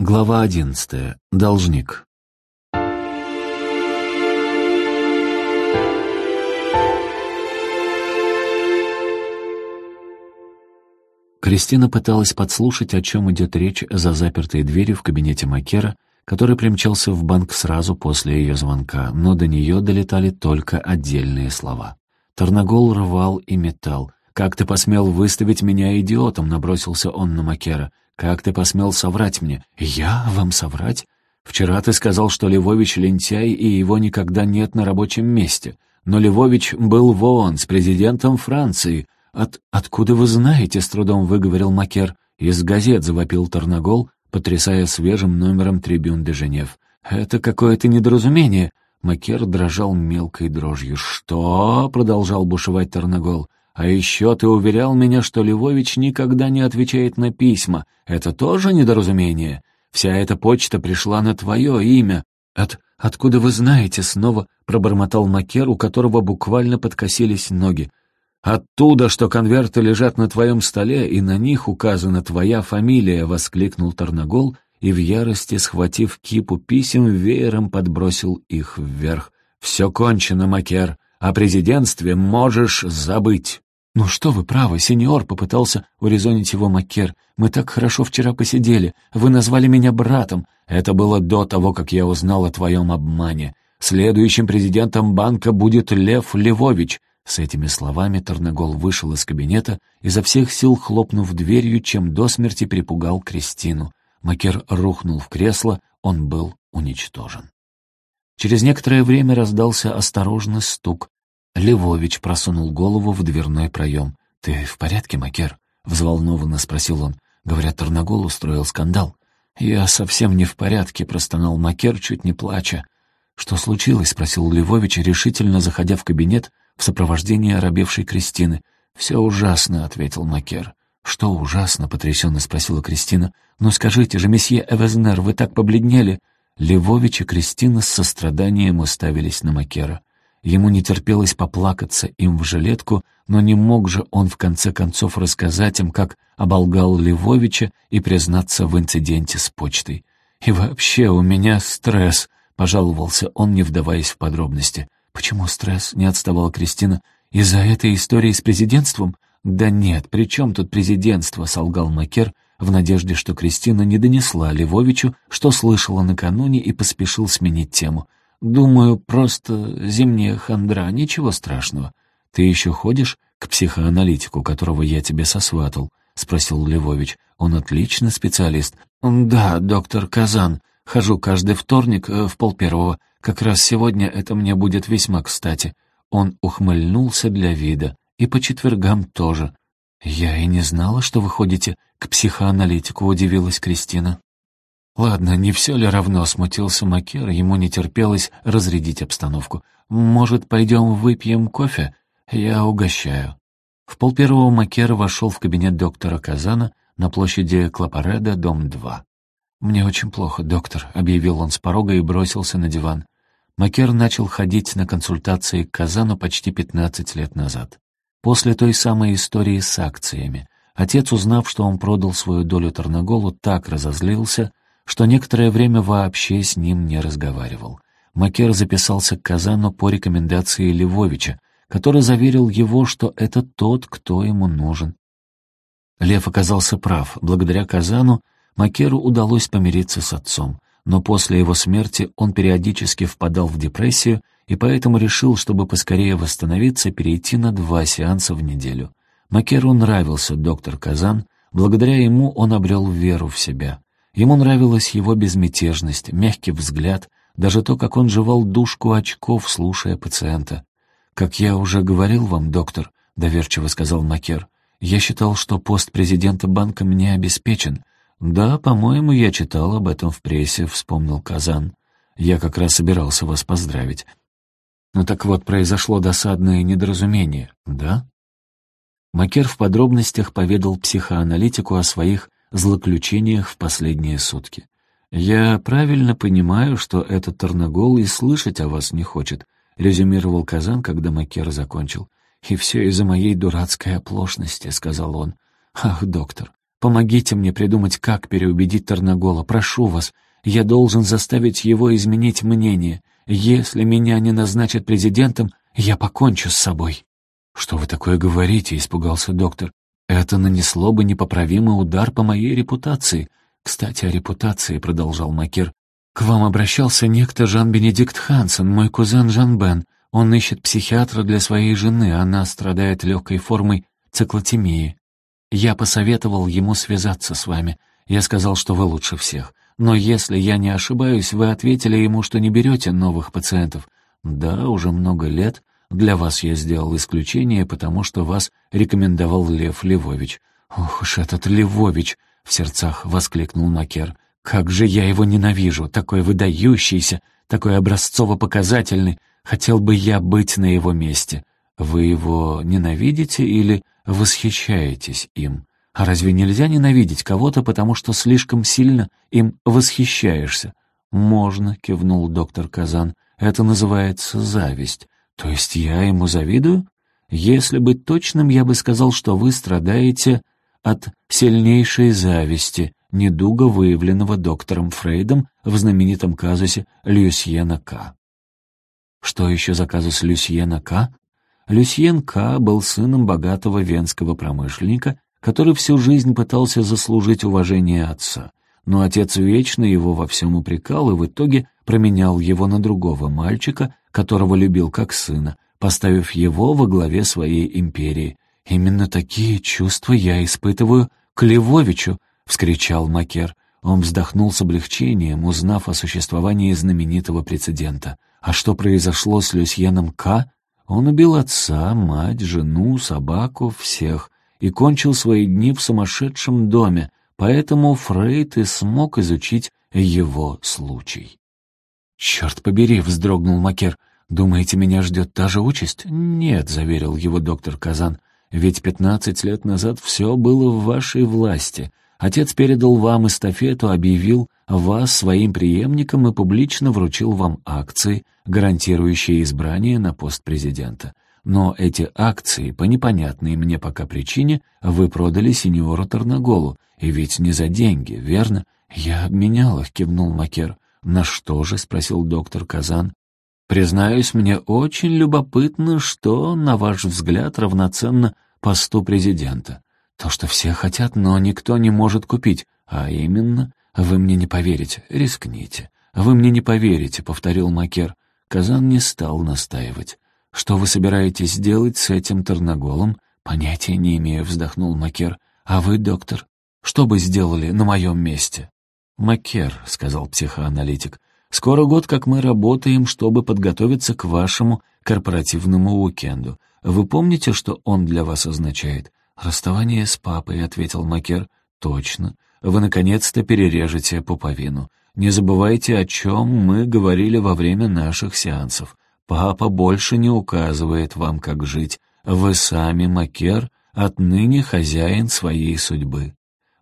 Глава одиннадцатая. Должник. Кристина пыталась подслушать, о чем идет речь за запертой дверью в кабинете Макера, который примчался в банк сразу после ее звонка, но до нее долетали только отдельные слова. Тарнагол рвал и метал. «Как ты посмел выставить меня идиотом?» — набросился он на Макера. «Как ты посмел соврать мне?» «Я вам соврать?» «Вчера ты сказал, что Львович лентяй, и его никогда нет на рабочем месте. Но Львович был в ООН с президентом Франции. От... Откуда вы знаете?» — с трудом выговорил Макер. «Из газет», — завопил Тарнагол, потрясая свежим номером «Трибюн де Женев». «Это какое-то недоразумение». Макер дрожал мелкой дрожью. «Что?» — продолжал бушевать Тарнагол. А еще ты уверял меня, что Львович никогда не отвечает на письма. Это тоже недоразумение? Вся эта почта пришла на твое имя. От... Откуда вы знаете?» — снова пробормотал Макер, у которого буквально подкосились ноги. «Оттуда, что конверты лежат на твоем столе, и на них указана твоя фамилия!» — воскликнул Тарнагол и в ярости, схватив кипу писем, веером подбросил их вверх. «Все кончено, Макер. О президентстве можешь забыть». «Ну что вы, правы, сеньор», — попытался урезонить его Маккер. «Мы так хорошо вчера посидели. Вы назвали меня братом. Это было до того, как я узнал о твоем обмане. Следующим президентом банка будет Лев Левович». С этими словами Тарнагол вышел из кабинета, изо всех сил хлопнув дверью, чем до смерти припугал Кристину. Макер рухнул в кресло, он был уничтожен. Через некоторое время раздался осторожный стук. Левович просунул голову в дверной проем. «Ты в порядке, Макер?» — взволнованно спросил он. Говорят, Тарнагол устроил скандал. «Я совсем не в порядке», — простонал Макер, чуть не плача. «Что случилось?» — спросил Левович, решительно заходя в кабинет в сопровождении оробевшей Кристины. «Все ужасно», — ответил Макер. «Что ужасно?» — потрясенно спросила Кристина. «Ну скажите же, месье Эвезнер, вы так побледнели!» Левович и Кристина с состраданием уставились на Макера. Ему не терпелось поплакаться им в жилетку, но не мог же он в конце концов рассказать им, как оболгал Львовича и признаться в инциденте с почтой. «И вообще у меня стресс», — пожаловался он, не вдаваясь в подробности. «Почему стресс?» — не отставала Кристина. «Из-за этой истории с президентством?» «Да нет, при чем тут президентство?» — солгал Макер в надежде, что Кристина не донесла Львовичу, что слышала накануне, и поспешил сменить тему. Думаю, просто зимняя хандра, ничего страшного. Ты еще ходишь к психоаналитику, которого я тебе сосватал?» — спросил Львович. «Он отличный специалист». «Да, доктор Казан. Хожу каждый вторник э, в полпервого. Как раз сегодня это мне будет весьма кстати». Он ухмыльнулся для вида. «И по четвергам тоже». «Я и не знала, что вы ходите к психоаналитику», — удивилась Кристина. «Ладно, не все ли равно?» — смутился Макер, ему не терпелось разрядить обстановку. «Может, пойдем выпьем кофе? Я угощаю». В полпервого Макер вошел в кабинет доктора Казана на площади Клапареда, дом 2. «Мне очень плохо, доктор», — объявил он с порога и бросился на диван. Макер начал ходить на консультации к Казану почти 15 лет назад. После той самой истории с акциями. Отец, узнав, что он продал свою долю Тарнаголу, так разозлился, что некоторое время вообще с ним не разговаривал. Макер записался к Казану по рекомендации Львовича, который заверил его, что это тот, кто ему нужен. Лев оказался прав. Благодаря Казану Макеру удалось помириться с отцом, но после его смерти он периодически впадал в депрессию и поэтому решил, чтобы поскорее восстановиться, перейти на два сеанса в неделю. Макеру нравился доктор Казан, благодаря ему он обрел веру в себя. Ему нравилась его безмятежность, мягкий взгляд, даже то, как он жевал душку очков, слушая пациента. «Как я уже говорил вам, доктор», — доверчиво сказал Макер, «я считал, что пост президента банка мне обеспечен». «Да, по-моему, я читал об этом в прессе», — вспомнил Казан. «Я как раз собирался вас поздравить». «Ну так вот, произошло досадное недоразумение, да?» Макер в подробностях поведал психоаналитику о своих злоключениях в последние сутки. «Я правильно понимаю, что этот Тарнагол и слышать о вас не хочет», — резюмировал Казан, когда Макер закончил. «И все из-за моей дурацкой оплошности», — сказал он. «Ах, доктор, Помогите мне придумать, как переубедить Тарнагола. Прошу вас. Я должен заставить его изменить мнение. Если меня не назначат президентом, я покончу с собой». «Что вы такое говорите?» — испугался доктор. «Это нанесло бы непоправимый удар по моей репутации. Кстати, о репутации», — продолжал Макер. «К вам обращался некто Жан-Бенедикт Хансен, мой кузен Жан-Бен. Он ищет психиатра для своей жены, она страдает легкой формой циклотемии. Я посоветовал ему связаться с вами. Я сказал, что вы лучше всех. Но если я не ошибаюсь, вы ответили ему, что не берете новых пациентов. Да, уже много лет. Для вас я сделал исключение, потому что вас рекомендовал Лев Львович. Ох уж этот Львович! В сердцах воскликнул Макер. Как же я его ненавижу, такой выдающийся, такой образцово-показательный. Хотел бы я быть на его месте. Вы его ненавидите или восхищаетесь им? А разве нельзя ненавидеть кого-то, потому что слишком сильно им восхищаешься? «Можно», — кивнул доктор Казан, — «это называется зависть. То есть я ему завидую? Если быть точным, я бы сказал, что вы страдаете от сильнейшей зависти, недуга, выявленного доктором Фрейдом в знаменитом казусе Люсьена К. Что еще за казус Люсьена К? Люсьен К. был сыном богатого венского промышленника, который всю жизнь пытался заслужить уважение отца. Но отец вечно его во всем упрекал и в итоге променял его на другого мальчика, которого любил как сына, поставив его во главе своей империи. «Именно такие чувства я испытываю к Львовичу», — вскричал Макер. Он вздохнул с облегчением, узнав о существовании знаменитого прецедента. А что произошло с Люсьеном К? Он убил отца, мать, жену, собаку, всех и кончил свои дни в сумасшедшем доме, поэтому Фрейд и смог изучить его случай. «Черт побери!» — вздрогнул Макер. «Думаете, меня ждет та же участь?» «Нет», — заверил его доктор Казан. «Ведь пятнадцать лет назад все было в вашей власти. Отец передал вам эстафету, объявил вас своим преемником и публично вручил вам акции, гарантирующие избрание на пост президента. Но эти акции, по непонятной мне пока причине, вы продали сеньору Тарнаголу, и ведь не за деньги, верно? Я обменял их, кивнул Макер. На что же? спросил доктор Казан. Признаюсь, мне очень любопытно, что, на ваш взгляд, равноценно посту президента. То, что все хотят, но никто не может купить, а именно, вы мне не поверите, рискните. Вы мне не поверите, повторил Макер. Казан не стал настаивать. «Что вы собираетесь делать с этим Тарноголом?» «Понятия не имею», — вздохнул Макер. «А вы, доктор, что бы сделали на моем месте?» «Макер», — сказал психоаналитик, — «скоро год, как мы работаем, чтобы подготовиться к вашему корпоративному уикенду. Вы помните, что он для вас означает?» «Расставание с папой», — ответил Макер. «Точно. Вы наконец-то перережете пуповину. Не забывайте, о чем мы говорили во время наших сеансов. Папа больше не указывает вам, как жить. Вы сами, Макер, отныне хозяин своей судьбы».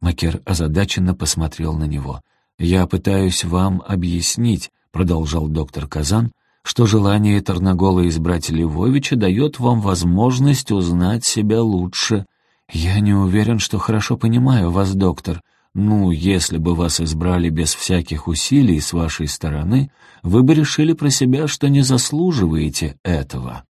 Макер озадаченно посмотрел на него. «Я пытаюсь вам объяснить», — продолжал доктор Казан, «что желание Тарнагола избрать Львовича дает вам возможность узнать себя лучше. Я не уверен, что хорошо понимаю вас, доктор. Ну, если бы вас избрали без всяких усилий с вашей стороны, вы бы решили про себя, что не заслуживаете этого.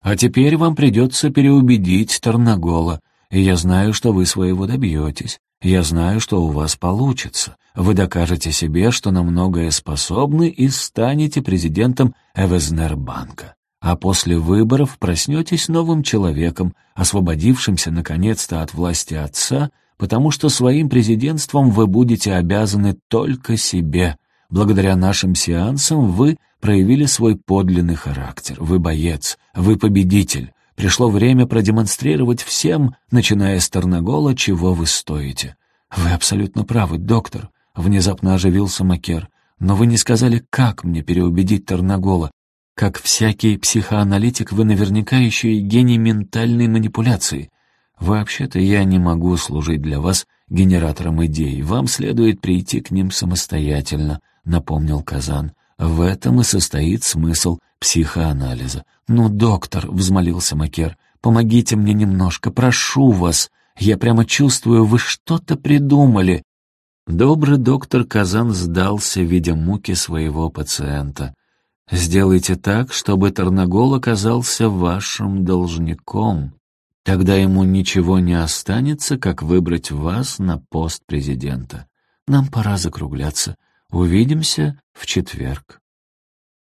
А теперь вам придется переубедить Тарнагола, и я знаю, что вы своего добьетесь. Я знаю, что у вас получится. Вы докажете себе, что на многое способны и станете президентом Эвезнербанка. А после выборов проснетесь новым человеком, освободившимся наконец-то от власти отца потому что своим президентством вы будете обязаны только себе. Благодаря нашим сеансам вы проявили свой подлинный характер. Вы боец, вы победитель. Пришло время продемонстрировать всем, начиная с Тарнагола, чего вы стоите. Вы абсолютно правы, доктор, — внезапно оживился Макер. Но вы не сказали, как мне переубедить Тарнагола. Как всякий психоаналитик, вы наверняка еще и гений ментальной манипуляции. «Вообще-то я не могу служить для вас генератором идей. Вам следует прийти к ним самостоятельно», — напомнил Казан. «В этом и состоит смысл психоанализа». «Ну, доктор», — взмолился Макер, — «помогите мне немножко, прошу вас. Я прямо чувствую, вы что-то придумали». Добрый доктор Казан сдался, видя муки своего пациента. «Сделайте так, чтобы Тарнагол оказался вашим должником. Тогда ему ничего не останется, как выбрать вас на пост президента. Нам пора закругляться. Увидимся в четверг».